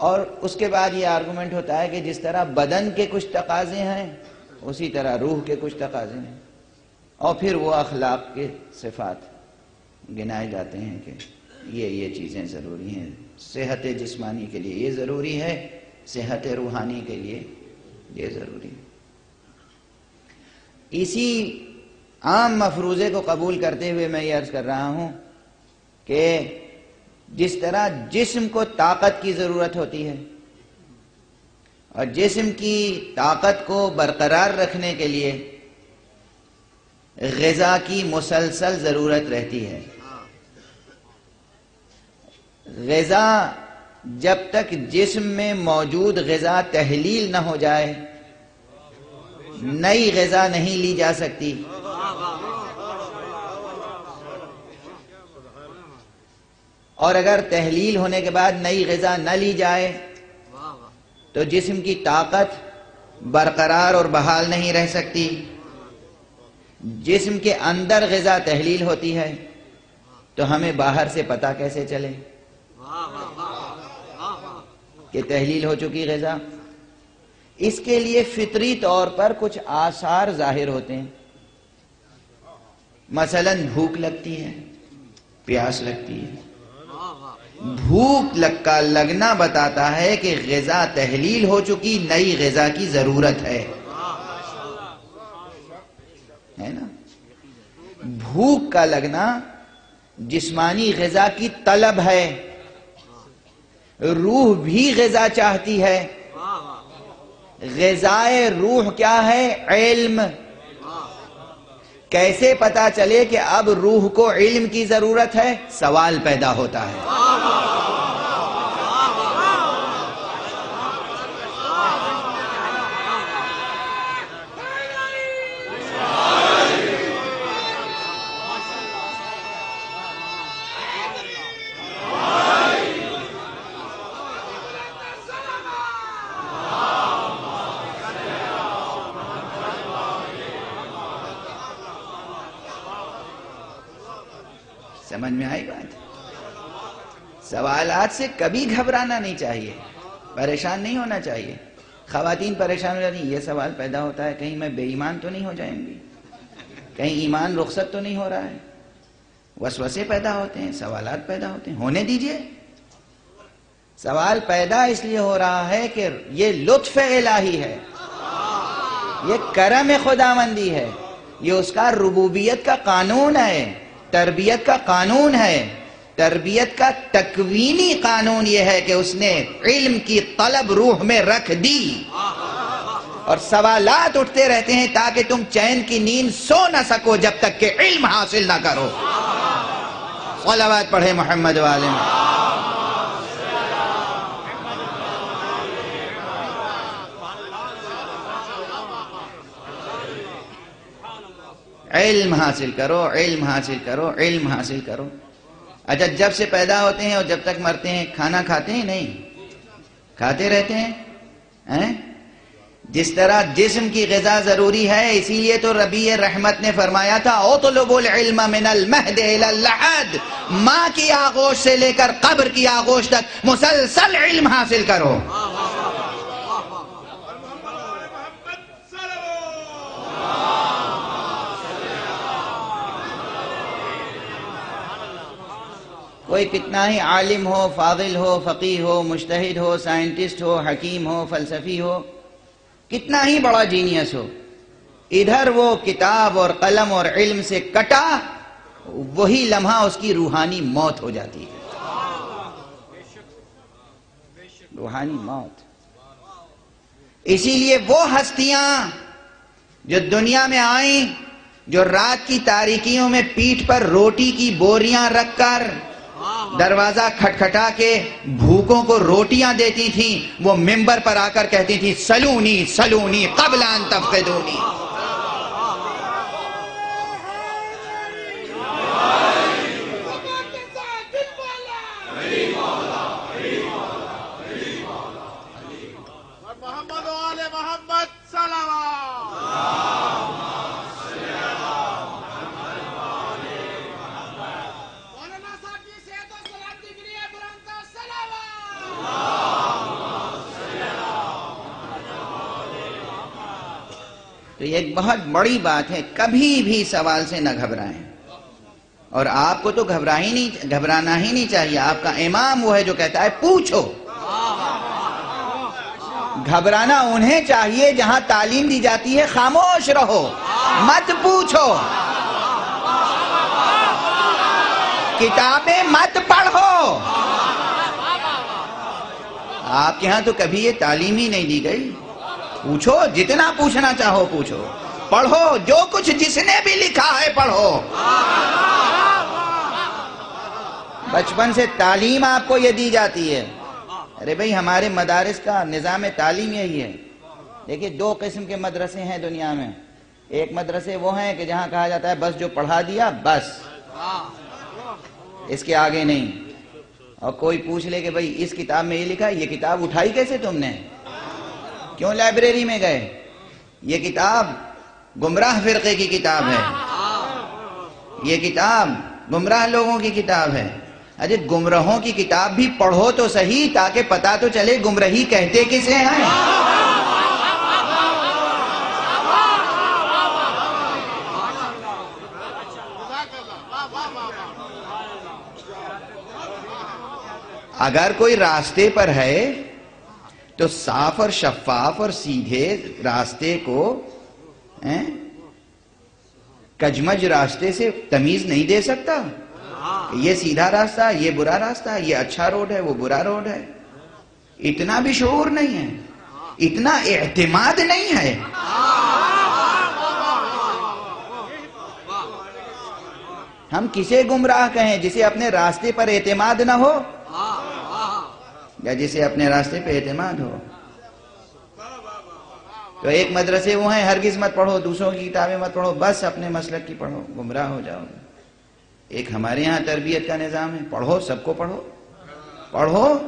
اور اس کے بعد یہ آرگومنٹ ہوتا ہے کہ جس طرح بدن کے کچھ تقاضے ہیں، اسی طرح روح کے کچھ تقاضے ہیں۔ اور پھر وہ اخلاق کے صفات گنائے جاتے ہیں کہ یہ یہ چیزیں ضروری ہیں۔ صحت جسمانی کے لیے یہ ضروری ہے، صحت روحانی کے لیے یہ ضروری ہے۔ اسی عام مفروضے کو قبول کرتے ہوئے میں یہ عرض کر رہا ہوں کہ جس طرح جسم کو طاقت کی ضرورت ہوتی ہے اور جسم کی طاقت کو برقرار رکھنے کے لیے غذا کی مسلسل ضرورت رہتی ہے۔ غذا جب تک جسم میں موجود غذا تحلیل نہ ہو جائے، نئی غذا نہیں لی جا سکتی۔ اور اگر تحلیل ہونے کے بعد نئی غذا نہ لی جائے، تو جسم کی طاقت برقرار اور بحال نہیں رہ سکتی۔ جسم کے اندر غذا تحلیل ہوتی ہے، تو ہمیں باہر سے پتا کیسے چلے؟ کہ تحلیل ہو چکی غذا۔ اس کے لیے فطری طور پر کچھ آثار ظاہر ہوتے ہیں۔ مثلا بھوک لگتی ہے، پیاس لگتی ہے۔ بھوک لگ کا لگنا بتاتا ہے کہ غذا تحلیل ہو چکی، نئی غذا کی ضرورت ہے نا؟ بھوک کا لگنا جسمانی غذا کی طلب ہے۔ روح بھی غذا چاہتی ہے۔ غذائے روح کیا ہے؟ علم۔ کیسے پتا چلے کہ اب روح کو علم کی ضرورت ہے؟ سوال پیدا ہوتا ہے۔ سمجھ میں آئی بات؟ سوالات سے کبھی گھبرانا نہیں چاہیے۔ پریشان نہیں ہونا چاہیے۔ خواتین پریشان ہو جاتی یہ سوال پیدا ہوتا ہے۔ کہیں میں بے ایمان تو نہیں ہو جائیں گی؟ کہیں ایمان رخصت تو نہیں ہو رہا ہے؟ وسوسے پیدا ہوتے ہیں، سوالات پیدا ہوتے ہیں۔ ہونے دیجیے۔ سوال پیدا اس لیے ہو رہا ہے کہ یہ لطف الہی ہے۔ یہ کرم خدا مندی ہے۔ یہ اس کا ربوبیت کا قانون ہے۔ تربیت کا قانون ہے۔ تربیت کا تکوینی قانون یہ ہے کہ اس نے علم کی طلب روح میں رکھ دی۔ اور سوالات اٹھتے رہتے ہیں تاکہ تم چین کی نیند سو نہ سکو جب تک کہ علم حاصل نہ کرو۔ صلوات پڑھے محمد والے میں علم حاصل کرو، علم حاصل کرو، علم حاصل کرو۔ اچھا جب سے پیدا ہوتے ہیں اور جب تک مرتے ہیں، کھانا کھاتے ہیں نہیں؟ کھاتے رہتے ہیں؟ جس طرح جسم کی غذا ضروری ہے، اسی لیے تو ربی رحمت نے فرمایا تھا اوطلب العلم من المہد اللحد۔ ماں کی آغوش سے لے کر قبر کی آغوش تک مسلسل علم حاصل کرو۔ کوئی کتنا ہی عالم ہو، فاضل ہو فقی ہو مشتحد ہو، سائنٹسٹ ہو، حکیم ہو، فلسفی ہو، کتنا ہی بڑا جینیس ہو۔ ادھر وہ کتاب اور قلم اور علم سے کٹا، وہی لمحہ اس کی روحانی موت ہو جاتی ہے۔ روحانی موت۔ اسی لیے وہ ہستیاں جو دنیا میں آئیں، جو رات کی تاریکیوں میں پیٹ پر روٹی کی بوریاں رکھ کر دروازہ کھٹکھٹا کے بھوکوں کو روٹیاں دیتی تھیں، وہ ممبر پر آ کر کہتی تھی سلونی سلونی، قبل ان تفقدونی محمد والے محمد سلام مولانا صاحب کی صحت و سلامتی کے لیے بلند سلام تو یہ ایک بہت بڑی بات ہے، کبھی بھی سوال سے نہ گھبرائیں۔ اور آپ کو تو گھبرا ہی نہیں، گھبرانا ہی نہیں چاہیے۔ آپ کا امام وہ ہے جو کہتا ہے، پوچھو۔ گھبرانا انہیں چاہیے جہاں تعلیم دی جاتی ہے، خاموش رہو۔ مت پوچھو۔ کتابیں مت پڑھو۔ آپ کے ہاں تو کبھی یہ تعلیم ہی نہیں دی گئی۔ پوچھو، جتنا پوچھنا چاہو پوچھو۔ پڑھو، جو کچھ جس نے بھی لکھا ہے پڑھو۔ بچپن سے تعلیم آپ کو یہ دی جاتی ہے۔ ارے بھائی، ہمارے مدارس کا نظام تعلیم یہی ہے۔ دیکھیے، دو قسم کے مدرسے ہیں دنیا میں۔ ایک مدرسے وہ ہیں کہ جہاں کہا جاتا ہے، بس جو پڑھا دیا، بس۔ اس کے آگے نہیں۔ اور کوئی پوچھ لے کہ بھائی، اس کتاب میں یہ لکھا ہے، یہ کتاب اٹھائی کیسے تم نے؟ کیوں لائبریری میں گئے؟ یہ کتاب گمراہ فرقے کی کتاب ہے۔ یہ کتاب گمراہ لوگوں کی کتاب ہے۔ ارے گمراہوں کی کتاب بھی پڑھو تو صحیح تاکہ پتا تو چلے گمرہی کہتے کسے ہیں اگر کوئی راستے پر ہے تو صاف اور شفاف اور سیدھے راستے کو کجمج راستے سے تمیز نہیں دے سکتا؟ یہ سیدھا راستہ، یہ برا راستہ، یہ اچھا روڈ ہے، وہ برا روڈ ہے۔ اتنا بھی شعور نہیں ہے، اتنا اعتماد نہیں ہے۔ ہم کسے گمراہ کہیں جسے اپنے راستے پر اعتماد نہ ہو؟ یا جسے اپنے راستے پہ اعتماد ہو۔ تو ایک مدرسے وہ ہیں، ہرگز مت پڑھو، دوسروں کی کتابیں مت پڑھو، بس اپنے مسلک کی پڑھو، گمراہ ہو جاؤ۔ ایک ہمارے یہاں تربیت کا نظام ہے، پڑھو، سب کو پڑھو۔ پڑھو،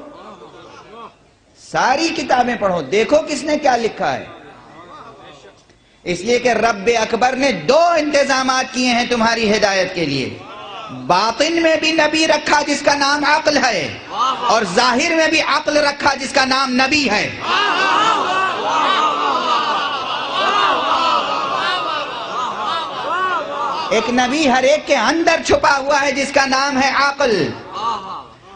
ساری کتابیں پڑھو، دیکھو کس نے کیا لکھا ہے۔ اس لیے کہ رب اکبر نے دو انتظامات کیے ہیں تمہاری ہدایت کے لیے۔ باطن میں بھی نبی رکھا جس کا نام عقل ہے، اور ظاہر میں بھی عقل رکھا جس کا نام نبی ہے۔ ایک نبی ہر ایک کے اندر چھپا ہوا ہے جس کا نام ہے عقل۔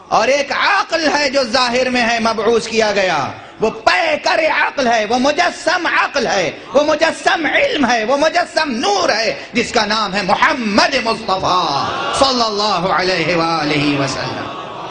اور ایک عقل ہے جو ظاہر میں ہے، مبعوث کیا گیا۔ وہ پے کر عقل ہے، وہ مجسم عقل ہے، وہ مجسم علم ہے، وہ مجسم نور ہے، جس کا نام ہے محمد مصطفیٰ صلی اللہ علیہ وآلہ وسلم۔